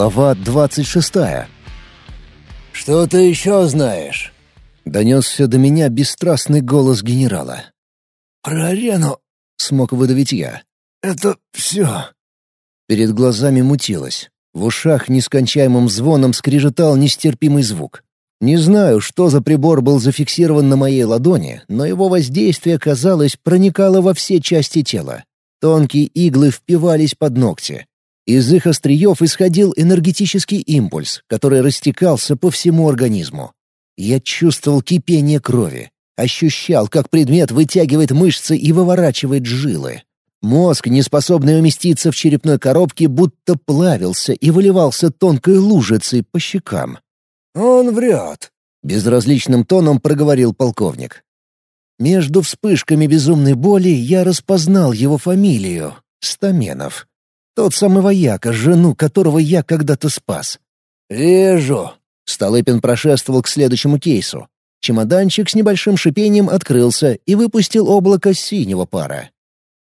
Глава двадцать шестая. «Что ты еще знаешь?» — донесся до меня бесстрастный голос генерала. «Про арену», — смог выдавить я. «Это все». Перед глазами мутилось. В ушах нескончаемым звоном скрежетал нестерпимый звук. Не знаю, что за прибор был зафиксирован на моей ладони, но его воздействие, казалось, проникало во все части тела. Тонкие иглы впивались под ногти. Из их остриев исходил энергетический импульс, который растекался по всему организму. Я чувствовал кипение крови, ощущал, как предмет вытягивает мышцы и выворачивает жилы. Мозг, не способный уместиться в черепной коробке, будто плавился и выливался тонкой лужицей по щекам. «Он врет», — безразличным тоном проговорил полковник. Между вспышками безумной боли я распознал его фамилию — Стаменов. Тот самый вояка, жену которого я когда-то спас. «Вижу», — Столыпин прошествовал к следующему кейсу. Чемоданчик с небольшим шипением открылся и выпустил облако синего пара.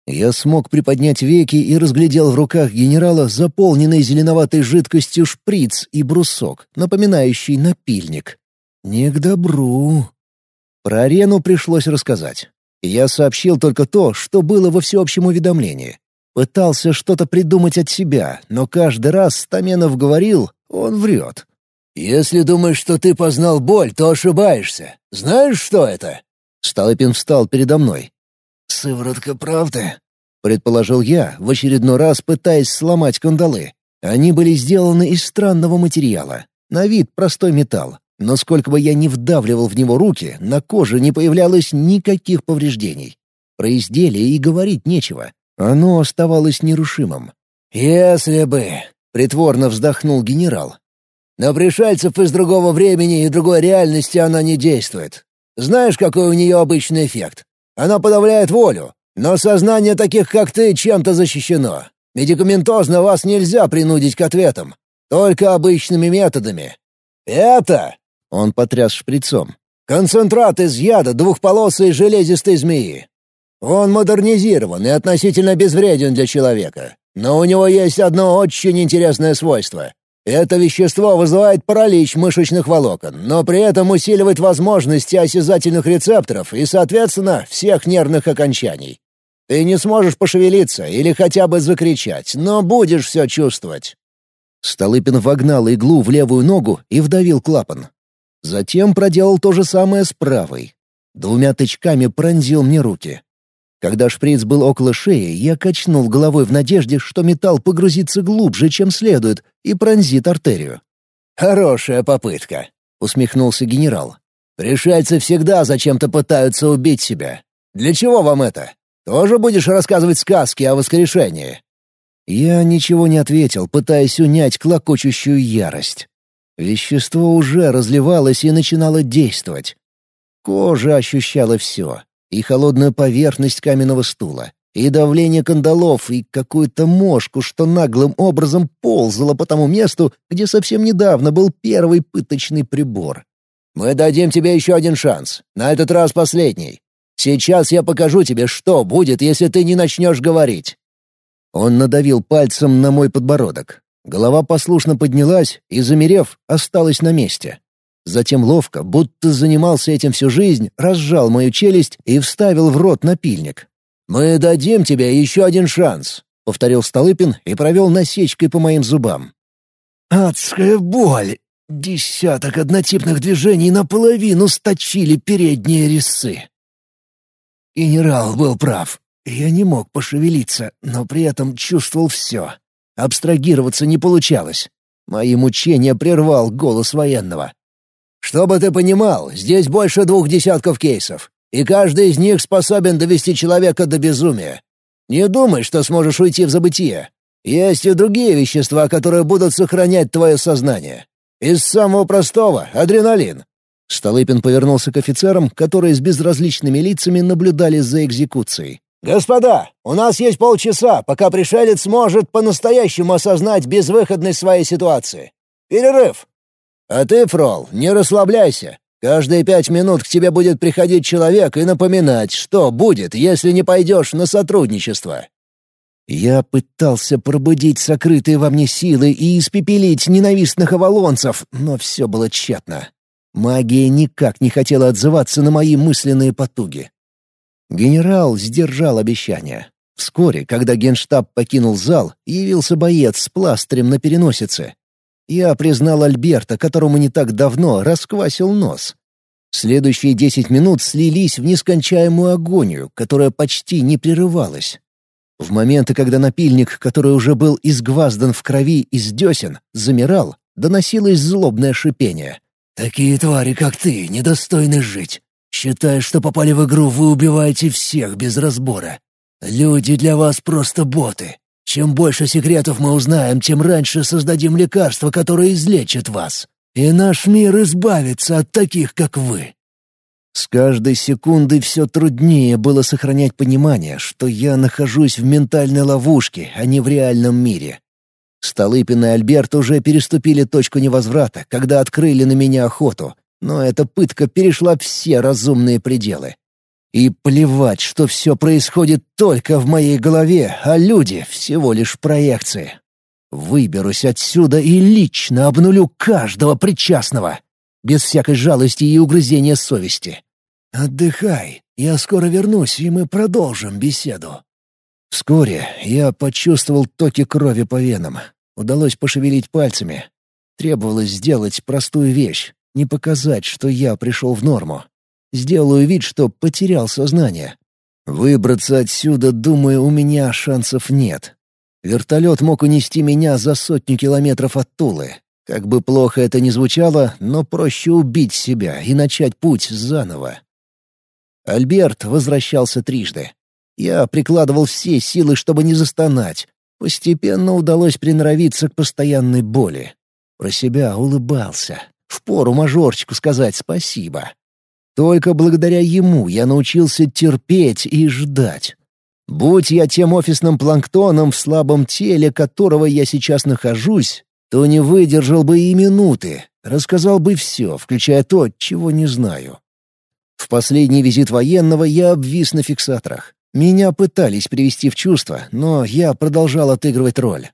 Я смог приподнять веки и разглядел в руках генерала заполненный зеленоватой жидкостью шприц и брусок, напоминающий напильник. Не к добру. Про арену пришлось рассказать. Я сообщил только то, что было во всеобщем уведомлении. Пытался что-то придумать от себя, но каждый раз Стаменов говорил, он врет. «Если думаешь, что ты познал боль, то ошибаешься. Знаешь, что это?» Столыпин встал передо мной. «Сыворотка правды?» — предположил я, в очередной раз пытаясь сломать кандалы. Они были сделаны из странного материала. На вид простой металл. Но сколько бы я ни вдавливал в него руки, на коже не появлялось никаких повреждений. Про изделие и говорить нечего. Оно оставалось нерушимым. «Если бы...» — притворно вздохнул генерал. «На пришельцев из другого времени и другой реальности она не действует. Знаешь, какой у нее обычный эффект? Она подавляет волю, но сознание таких, как ты, чем-то защищено. Медикаментозно вас нельзя принудить к ответам. Только обычными методами. Это...» — он потряс шприцом. «Концентрат из яда двухполосой железистой змеи. Он модернизирован и относительно безвреден для человека. Но у него есть одно очень интересное свойство. Это вещество вызывает паралич мышечных волокон, но при этом усиливает возможности осязательных рецепторов и, соответственно, всех нервных окончаний. Ты не сможешь пошевелиться или хотя бы закричать, но будешь все чувствовать». Столыпин вогнал иглу в левую ногу и вдавил клапан. Затем проделал то же самое с правой. Двумя тычками пронзил мне руки. Когда шприц был около шеи, я качнул головой в надежде, что металл погрузится глубже, чем следует, и пронзит артерию. «Хорошая попытка», — усмехнулся генерал. «Пришельцы всегда зачем-то пытаются убить себя. Для чего вам это? Тоже будешь рассказывать сказки о воскрешении?» Я ничего не ответил, пытаясь унять клокочущую ярость. Вещество уже разливалось и начинало действовать. Кожа ощущала все и холодную поверхность каменного стула, и давление кандалов, и какую-то мошку, что наглым образом ползала по тому месту, где совсем недавно был первый пыточный прибор. «Мы дадим тебе еще один шанс, на этот раз последний. Сейчас я покажу тебе, что будет, если ты не начнешь говорить». Он надавил пальцем на мой подбородок. Голова послушно поднялась и, замерев, осталась на месте. Затем ловко, будто занимался этим всю жизнь, разжал мою челюсть и вставил в рот напильник. «Мы дадим тебе еще один шанс», — повторил Столыпин и провел насечкой по моим зубам. «Адская боль! Десяток однотипных движений наполовину сточили передние резцы». Генерал был прав. Я не мог пошевелиться, но при этом чувствовал все. Абстрагироваться не получалось. Мои мучения прервал голос военного. Чтобы ты понимал, здесь больше двух десятков кейсов, и каждый из них способен довести человека до безумия. Не думай, что сможешь уйти в забытие. Есть и другие вещества, которые будут сохранять твое сознание. Из самого простого — адреналин». Столыпин повернулся к офицерам, которые с безразличными лицами наблюдали за экзекуцией. «Господа, у нас есть полчаса, пока пришелец сможет по-настоящему осознать безвыходность своей ситуации. Перерыв!» А ты, Фрол, не расслабляйся. Каждые пять минут к тебе будет приходить человек и напоминать, что будет, если не пойдешь на сотрудничество. Я пытался пробудить сокрытые во мне силы и испепелить ненавистных авалонцев, но все было тщетно. Магия никак не хотела отзываться на мои мысленные потуги. Генерал сдержал обещание. Вскоре, когда генштаб покинул зал, явился боец с пластырем на переносице. Я признал Альберта, которому не так давно расквасил нос. Следующие десять минут слились в нескончаемую агонию, которая почти не прерывалась. В моменты, когда напильник, который уже был изгваздан в крови из десен, замирал, доносилось злобное шипение. «Такие твари, как ты, недостойны жить. Считая, что попали в игру, вы убиваете всех без разбора. Люди для вас просто боты. Чем больше секретов мы узнаем, тем раньше создадим лекарство, которое излечит вас. И наш мир избавится от таких, как вы». С каждой секундой все труднее было сохранять понимание, что я нахожусь в ментальной ловушке, а не в реальном мире. Столыпин и Альберт уже переступили точку невозврата, когда открыли на меня охоту, но эта пытка перешла все разумные пределы. И плевать, что все происходит только в моей голове, а люди — всего лишь проекции. Выберусь отсюда и лично обнулю каждого причастного, без всякой жалости и угрызения совести. «Отдыхай, я скоро вернусь, и мы продолжим беседу». Вскоре я почувствовал токи крови по венам. Удалось пошевелить пальцами. Требовалось сделать простую вещь — не показать, что я пришел в норму. Сделаю вид, что потерял сознание. Выбраться отсюда, думаю, у меня шансов нет. Вертолет мог унести меня за сотню километров от Тулы. Как бы плохо это ни звучало, но проще убить себя и начать путь заново. Альберт возвращался трижды. Я прикладывал все силы, чтобы не застонать. Постепенно удалось приноровиться к постоянной боли. Про себя улыбался. Впору мажорчику сказать спасибо. Только благодаря ему я научился терпеть и ждать. Будь я тем офисным планктоном, в слабом теле которого я сейчас нахожусь, то не выдержал бы и минуты, рассказал бы все, включая то, чего не знаю. В последний визит военного я обвис на фиксаторах. Меня пытались привести в чувство, но я продолжал отыгрывать роль.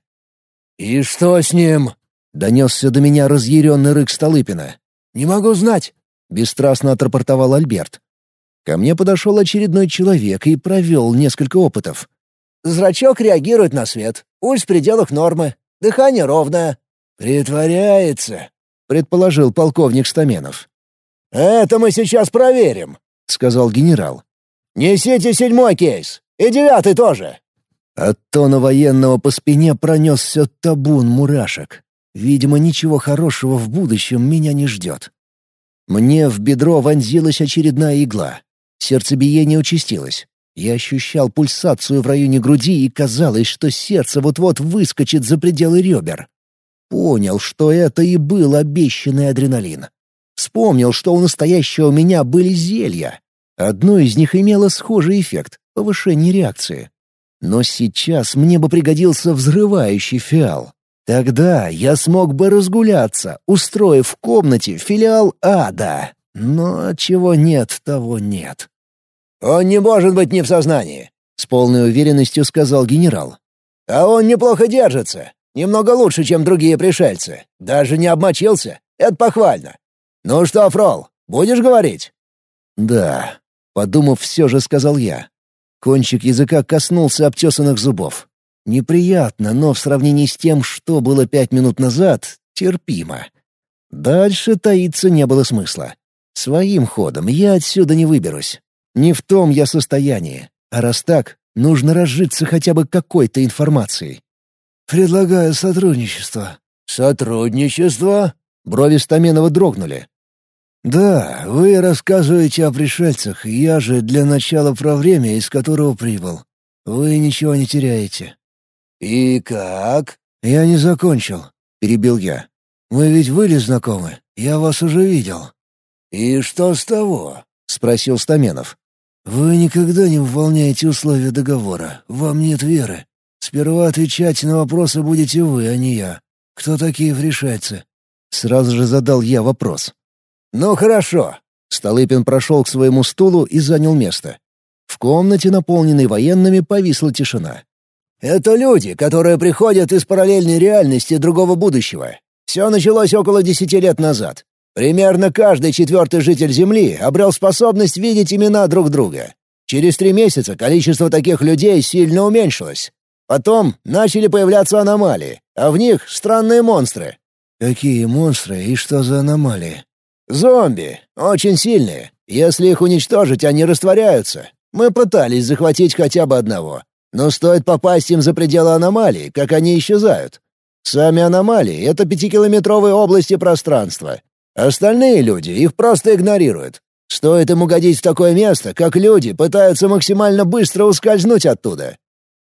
«И что с ним?» — донесся до меня разъяренный рык Столыпина. «Не могу знать», — бесстрастно отрапортовал Альберт. Ко мне подошел очередной человек и провел несколько опытов. «Зрачок реагирует на свет. Пульс в пределах нормы. Дыхание ровное». «Притворяется», — предположил полковник Стаменов. «Это мы сейчас проверим», — сказал генерал. «Несите седьмой кейс. И девятый тоже». От тона военного по спине пронесся табун мурашек. Видимо, ничего хорошего в будущем меня не ждет. Мне в бедро вонзилась очередная игла. Сердцебиение участилось. Я ощущал пульсацию в районе груди и казалось, что сердце вот-вот выскочит за пределы ребер. Понял, что это и был обещанный адреналин. Вспомнил, что у настоящего меня были зелья. Одно из них имело схожий эффект — повышение реакции. Но сейчас мне бы пригодился взрывающий фиал. Тогда я смог бы разгуляться, устроив в комнате филиал ада. Но чего нет, того нет. «Он не может быть не в сознании», — с полной уверенностью сказал генерал. «А он неплохо держится. Немного лучше, чем другие пришельцы. Даже не обмочился. Это похвально. «Ну что, Фрол, будешь говорить?» «Да», — подумав, все же сказал я. Кончик языка коснулся обтесанных зубов. Неприятно, но в сравнении с тем, что было пять минут назад, терпимо. Дальше таиться не было смысла. Своим ходом я отсюда не выберусь. Не в том я состоянии. А раз так, нужно разжиться хотя бы какой-то информацией. «Предлагаю сотрудничество». «Сотрудничество?» Брови Стаменова дрогнули. «Да, вы рассказываете о пришельцах, я же для начала про время, из которого прибыл. Вы ничего не теряете». «И как?» «Я не закончил», — перебил я. «Мы ведь были знакомы, я вас уже видел». «И что с того?» — спросил Стаменов. «Вы никогда не выполняете условия договора, вам нет веры. Сперва отвечать на вопросы будете вы, а не я. Кто такие пришельцы?» Сразу же задал я вопрос. «Ну хорошо». Столыпин прошел к своему стулу и занял место. В комнате, наполненной военными, повисла тишина. Это люди, которые приходят из параллельной реальности другого будущего. Все началось около десяти лет назад. Примерно каждый четвертый житель Земли обрел способность видеть имена друг друга. Через три месяца количество таких людей сильно уменьшилось. Потом начали появляться аномалии, а в них странные монстры. Какие монстры и что за аномалии? Зомби. Очень сильные. Если их уничтожить, они растворяются. Мы пытались захватить хотя бы одного. Но стоит попасть им за пределы аномалии, как они исчезают. Сами аномалии — это пятикилометровые области пространства. Остальные люди их просто игнорируют. Стоит им угодить в такое место, как люди пытаются максимально быстро ускользнуть оттуда.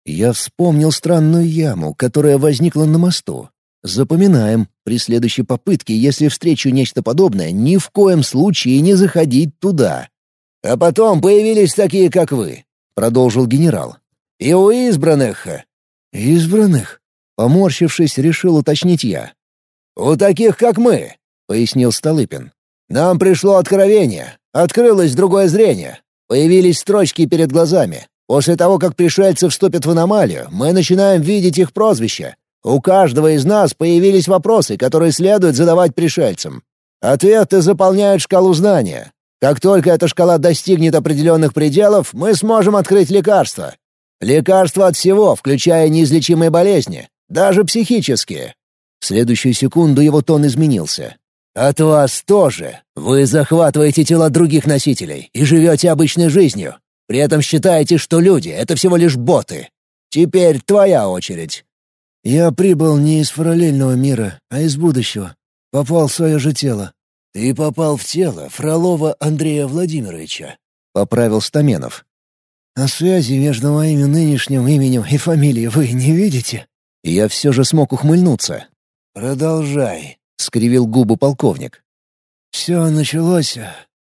Я вспомнил странную яму, которая возникла на мосту. Запоминаем, при следующей попытке, если встречу нечто подобное, ни в коем случае не заходить туда. «А потом появились такие, как вы», — продолжил генерал. «И у избранных...» «Избранных?» — поморщившись, решил уточнить я. «У таких, как мы», — пояснил Столыпин. «Нам пришло откровение, открылось другое зрение, появились строчки перед глазами. После того, как пришельцы вступят в аномалию, мы начинаем видеть их прозвища, у каждого из нас появились вопросы, которые следует задавать пришельцам. Ответы заполняют шкалу знания. Как только эта шкала достигнет определенных пределов, мы сможем открыть лекарства. Лекарства от всего, включая неизлечимые болезни, даже психические. В следующую секунду его тон изменился. «От вас тоже. Вы захватываете тела других носителей и живете обычной жизнью. При этом считаете, что люди — это всего лишь боты. Теперь твоя очередь. Я прибыл не из параллельного мира, а из будущего. Попал в свое же тело. Ты попал в тело Фролова Андрея Владимировича, — поправил Стаменов. А связи между моим нынешним именем и фамилией вы не видите? Я все же смог ухмыльнуться. «Продолжай», — скривил губы полковник. «Все началось,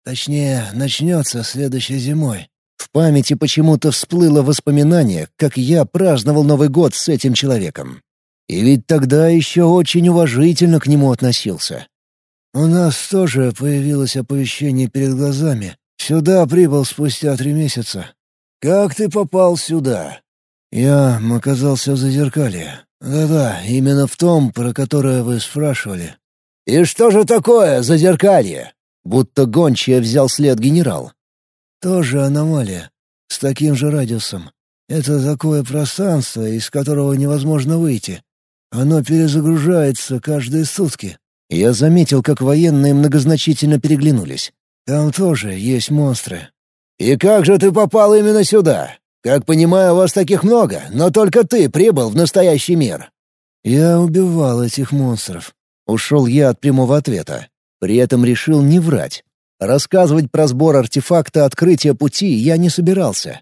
точнее, начнется следующей зимой. В памяти почему-то всплыло воспоминание, как я праздновал Новый год с этим человеком. И ведь тогда еще очень уважительно к нему относился. «У нас тоже появилось оповещение перед глазами. Сюда прибыл спустя три месяца». «Как ты попал сюда?» «Я оказался в Зазеркалье. Да-да, именно в том, про которое вы спрашивали». «И что же такое Зазеркалье?» Будто гончая взял след генерал. Тоже аномалия. С таким же радиусом. Это такое пространство, из которого невозможно выйти. Оно перезагружается каждые сутки. Я заметил, как военные многозначительно переглянулись. Там тоже есть монстры. «И как же ты попал именно сюда? Как понимаю, вас таких много, но только ты прибыл в настоящий мир». «Я убивал этих монстров». Ушел я от прямого ответа. При этом решил не врать. Рассказывать про сбор артефакта открытия пути я не собирался.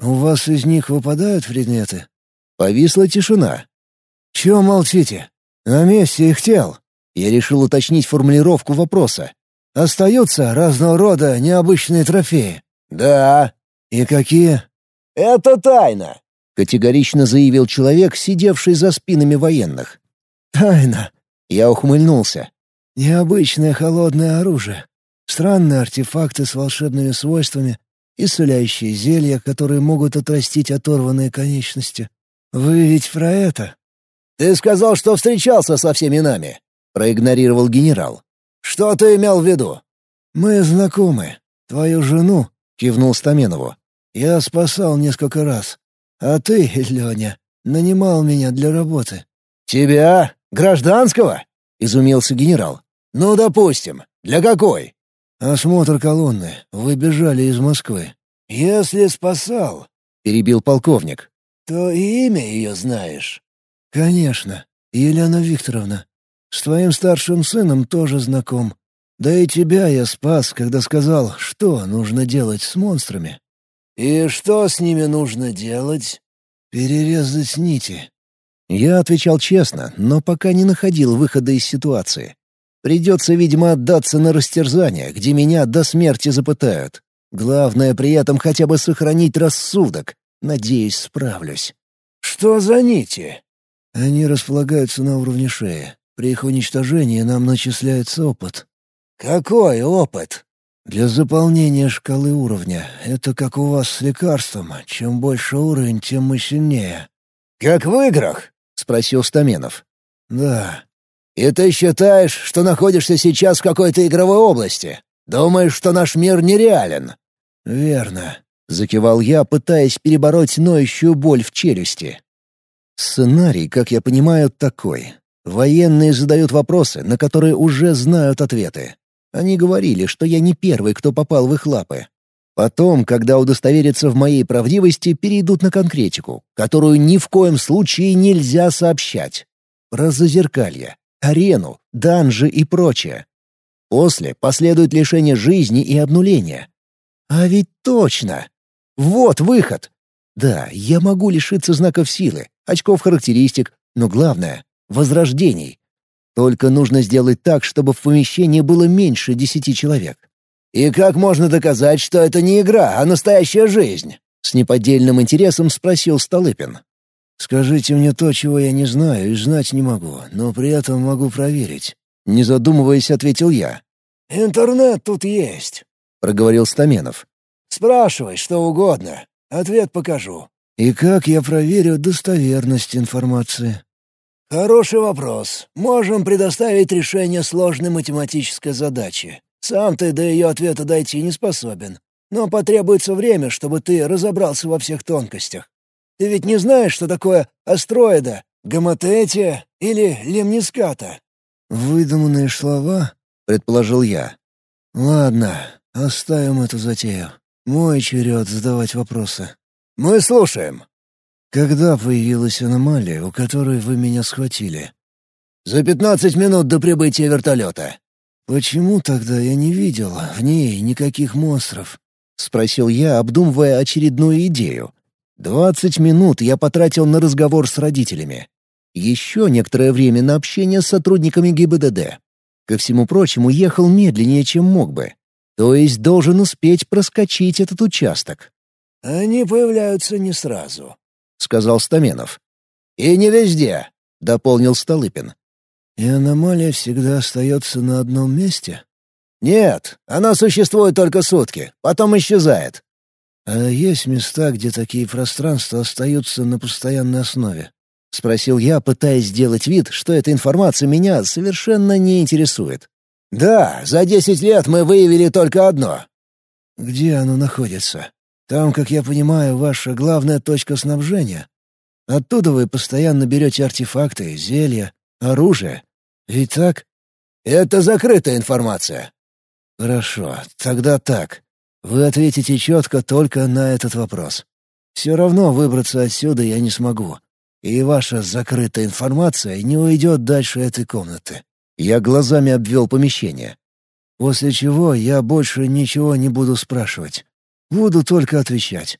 «У вас из них выпадают предметы?» Повисла тишина. «Чего молчите? На месте их тел». Я решил уточнить формулировку вопроса. «Остаются разного рода необычные трофеи?» «Да». «И какие?» «Это тайна», — категорично заявил человек, сидевший за спинами военных. «Тайна». Я ухмыльнулся. «Необычное холодное оружие. Странные артефакты с волшебными свойствами, исцеляющие зелья, которые могут отрастить оторванные конечности. Вы ведь про это? Ты сказал, что встречался со всеми нами, проигнорировал генерал. Что ты имел в виду? Мы знакомы. Твою жену, кивнул Стаменову. Я спасал несколько раз. А ты, Леня, нанимал меня для работы. Тебя? Гражданского? изумился генерал. Ну, допустим. Для какой? «Осмотр колонны. Вы бежали из Москвы». «Если спасал», — перебил полковник, — «то и имя ее знаешь». «Конечно. Елена Викторовна. С твоим старшим сыном тоже знаком. Да и тебя я спас, когда сказал, что нужно делать с монстрами». «И что с ними нужно делать?» «Перерезать нити». Я отвечал честно, но пока не находил выхода из ситуации. Придется, видимо, отдаться на растерзание, где меня до смерти запытают. Главное при этом хотя бы сохранить рассудок. Надеюсь, справлюсь. «Что за нити?» «Они располагаются на уровне шеи. При их уничтожении нам начисляется опыт». «Какой опыт?» «Для заполнения шкалы уровня. Это как у вас с лекарством. Чем больше уровень, тем мы сильнее. «Как в играх?» — спросил Стаменов. «Да». «И ты считаешь, что находишься сейчас в какой-то игровой области? Думаешь, что наш мир нереален?» «Верно», — закивал я, пытаясь перебороть ноющую боль в челюсти. Сценарий, как я понимаю, такой. Военные задают вопросы, на которые уже знают ответы. Они говорили, что я не первый, кто попал в их лапы. Потом, когда удостоверятся в моей правдивости, перейдут на конкретику, которую ни в коем случае нельзя сообщать. Про зазеркалье, арену, данжи и прочее. После последует лишение жизни и обнуление. А ведь точно! Вот выход! Да, я могу лишиться знаков силы, очков характеристик, но главное — возрождений. Только нужно сделать так, чтобы в помещении было меньше десяти человек. «И как можно доказать, что это не игра, а настоящая жизнь?» — с неподдельным интересом спросил Столыпин. «Скажите мне то, чего я не знаю и знать не могу, но при этом могу проверить». Не задумываясь, ответил я. «Интернет тут есть», — проговорил Стаменов. «Спрашивай что угодно. Ответ покажу». «И как я проверю достоверность информации?» «Хороший вопрос. Можем предоставить решение сложной математической задачи. Сам ты до ее ответа дойти не способен. Но потребуется время, чтобы ты разобрался во всех тонкостях. Ты ведь не знаешь, что такое астроида, гоматетия или лемниската?» «Выдуманные слова?» — предположил я. «Ладно, оставим эту затею. Мой черед задавать вопросы». «Мы слушаем». «Когда появилась аномалия, у которой вы меня схватили?» «За пятнадцать минут до прибытия вертолета». «Почему тогда я не видел в ней никаких монстров?» — спросил я, обдумывая очередную идею. «Двадцать минут я потратил на разговор с родителями. Еще некоторое время на общение с сотрудниками ГИБДД. Ко всему прочему, ехал медленнее, чем мог бы. То есть должен успеть проскочить этот участок. «Они появляются не сразу», — сказал Стаменов. «И не везде», — дополнил Столыпин. «И аномалия всегда остается на одном месте?» «Нет, она существует только сутки, потом исчезает». «А есть места, где такие пространства остаются на постоянной основе?» — спросил я, пытаясь сделать вид, что эта информация меня совершенно не интересует. «Да, за десять лет мы выявили только одно». «Где оно находится? Там, как я понимаю, ваша главная точка снабжения. Оттуда вы постоянно берете артефакты, зелья, оружие. Ведь так?» «Это закрытая информация». «Хорошо, тогда так. Вы ответите четко только на этот вопрос. Все равно выбраться отсюда я не смогу и ваша закрытая информация не уйдет дальше этой комнаты». Я глазами обвел помещение. «После чего я больше ничего не буду спрашивать. Буду только отвечать.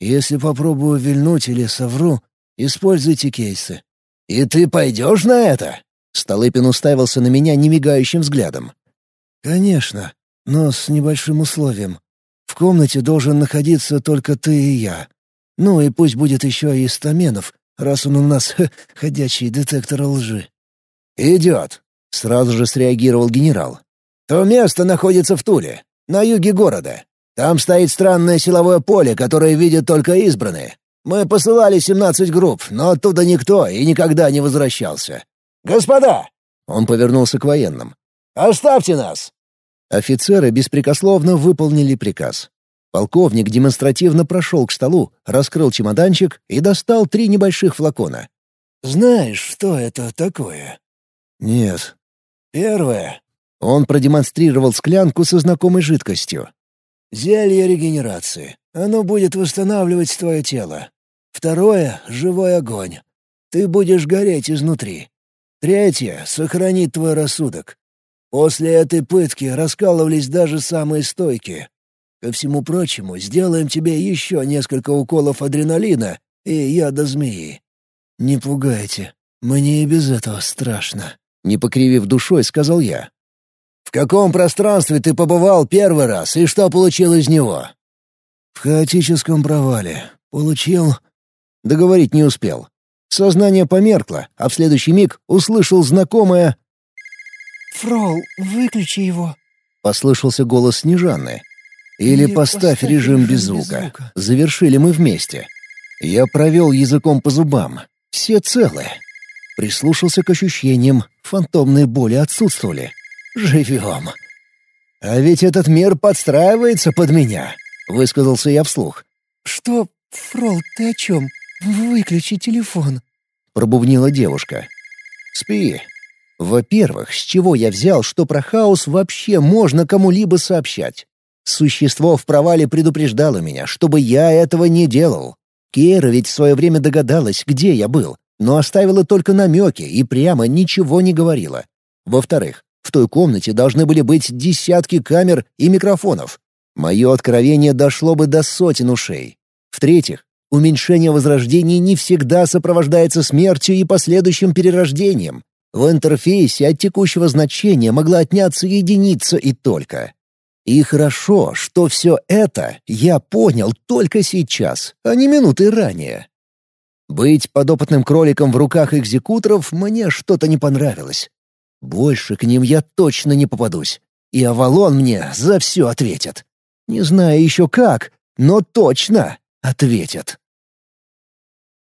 Если попробую вильнуть или совру, используйте кейсы». «И ты пойдешь на это?» Столыпин уставился на меня немигающим взглядом. «Конечно, но с небольшим условием. В комнате должен находиться только ты и я. Ну и пусть будет еще и Стаменов, раз он у нас ходячий детектор лжи». «Идет», — сразу же среагировал генерал. «То место находится в Туле, на юге города. Там стоит странное силовое поле, которое видят только избранные. Мы посылали 17 групп, но оттуда никто и никогда не возвращался. Господа!» Он повернулся к военным. «Оставьте нас!» Офицеры беспрекословно выполнили приказ. Полковник демонстративно прошел к столу, раскрыл чемоданчик и достал три небольших флакона. «Знаешь, что это такое?» «Нет». «Первое». Он продемонстрировал склянку со знакомой жидкостью. «Зелье регенерации. Оно будет восстанавливать твое тело. Второе — живой огонь. Ты будешь гореть изнутри. Третье — сохранит твой рассудок. После этой пытки раскалывались даже самые стойкие. Ко всему прочему, сделаем тебе еще несколько уколов адреналина и яда змеи». «Не пугайте. Мне и без этого страшно», — не покривив душой, сказал я. «В каком пространстве ты побывал первый раз и что получил из него?» «В хаотическом провале. Получил...» Договорить не успел. Сознание померкло, а в следующий миг услышал знакомое... «Фрол, выключи его», — послышался голос Снежанны. Или поставь режим без звука. Завершили мы вместе. Я провел языком по зубам. Все целы. Прислушался к ощущениям, фантомные боли отсутствовали. Живем. «А ведь этот мир подстраивается под меня», — высказался я вслух. «Что, Фрол, ты о чем? Выключи телефон», — пробубнила девушка. «Спи. Во-первых, с чего я взял, что про хаос вообще можно кому-либо сообщать? Существо в провале предупреждало меня, чтобы я этого не делал. Кера ведь в свое время догадалась, где я был, но оставила только намеки и прямо ничего не говорила. Во-вторых, в той комнате должны были быть десятки камер и микрофонов. Мое откровение дошло бы до сотен ушей. В-третьих, уменьшение возрождений не всегда сопровождается смертью и последующим перерождением. В интерфейсе от текущего значения могла отняться единица и только. И хорошо, что все это я понял только сейчас, а не минуты ранее. Быть подопытным кроликом в руках экзекуторов мне что-то не понравилось. Больше к ним я точно не попадусь. И Авалон мне за все ответит. Не знаю еще как, но точно ответит.